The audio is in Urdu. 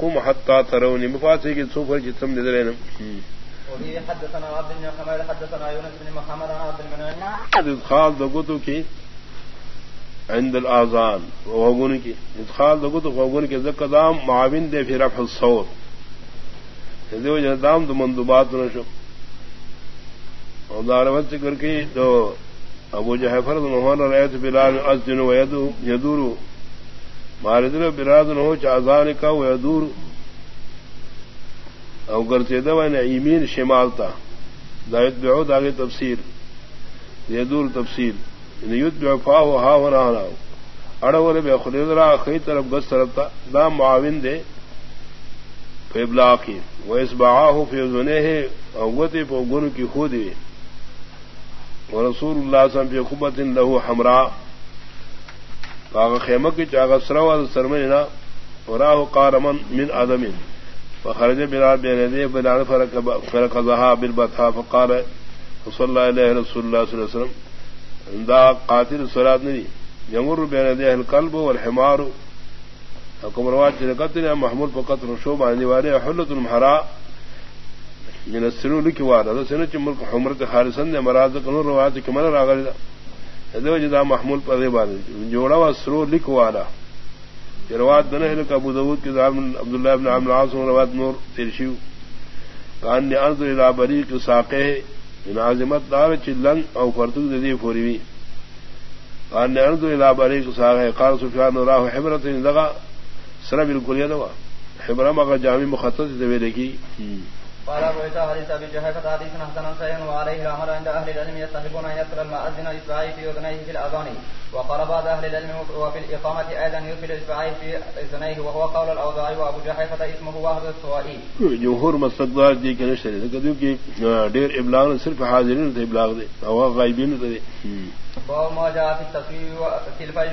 قم حتى تروني. مفاتيك سوف جتم ندرين وفي حدثنا عبد بن حماد حدثنا يونس بن محمد عن عبد المنعم. ادخال دغتو کی عند الاذان وغون کی ادخال دغتو وغون کی زکدام معاون دے پھر رفع الصوت. جو جدام دو مندوبات نشو. اور داروت ذکر کی تو ابو جعفر محمد رایت بلال اذن و يدور مارد براد نو چازان کا وہ دور. او گرتے دو نے ایمین شمال تا. دایت بیعو داغی تفسیر. یہ دور تفسیر. یعنی نیت بیعفا و ہا و رانا اڑول بے خلید را خی طرف گس طرف تا. دا معاون دے. فیبلاقی و اس باہو فیضنے ہے اوتی پو گن کی خودی. ورسول اللہ صلی اللہ علیہ وسلم فی خبت لہو حمراء خیمہ کی چاغ سروا سرمنا وراہ قارمن من ادم فخرج بلال بین يديه بلال فرق ذها بالبطحاء فقال صلى الله عليه رسول الله صلى الله عليه وسلم، دا قاتل صلات نہیں يمر بين يديه القلب والحمار. حكم روات قتل محمود فقط رشوب عن ديوانه حلة المحراء من السنو لكي وارد. هذا سنة ملك حمرة خالصا مراد قنور روات كمان راغل جدا محمول پدے باد جوڑا وا سرو لکھ والا. روات دن ہے ابو داود کے عبد اللہ ابن عامر عاصم روات نور ترشیو. کان نے ارض الى بریق ساقے ان عظمت دار چلن او فرتو ددی فوری کان نے ارض الى بریق ساقے قال سفیان راہ حبرت لگا سر بالکل یہ دوا حبرہ مگر جامع مختص دے لگی قال ابو عيسى حديث ابي جهيفة حديث حسن صحيح وعليه الامر عند اهل العلم يستحبون ان يذكر المؤذن اصبعيه في اذنيه في الاذان وقال بعض اهل العلم وفي الاقامه ايضا يرسل اصبعيه في اذنيه وهو قول الاوزاعي وابو جهيفة اسمه وهب السوائي. جمهور مستقدار دی کہ نشری کہ کہ دیر ابلاغ صرف حاضرین تے ابلاغ دے او غائبین تے وہ ما جاء في الفجر.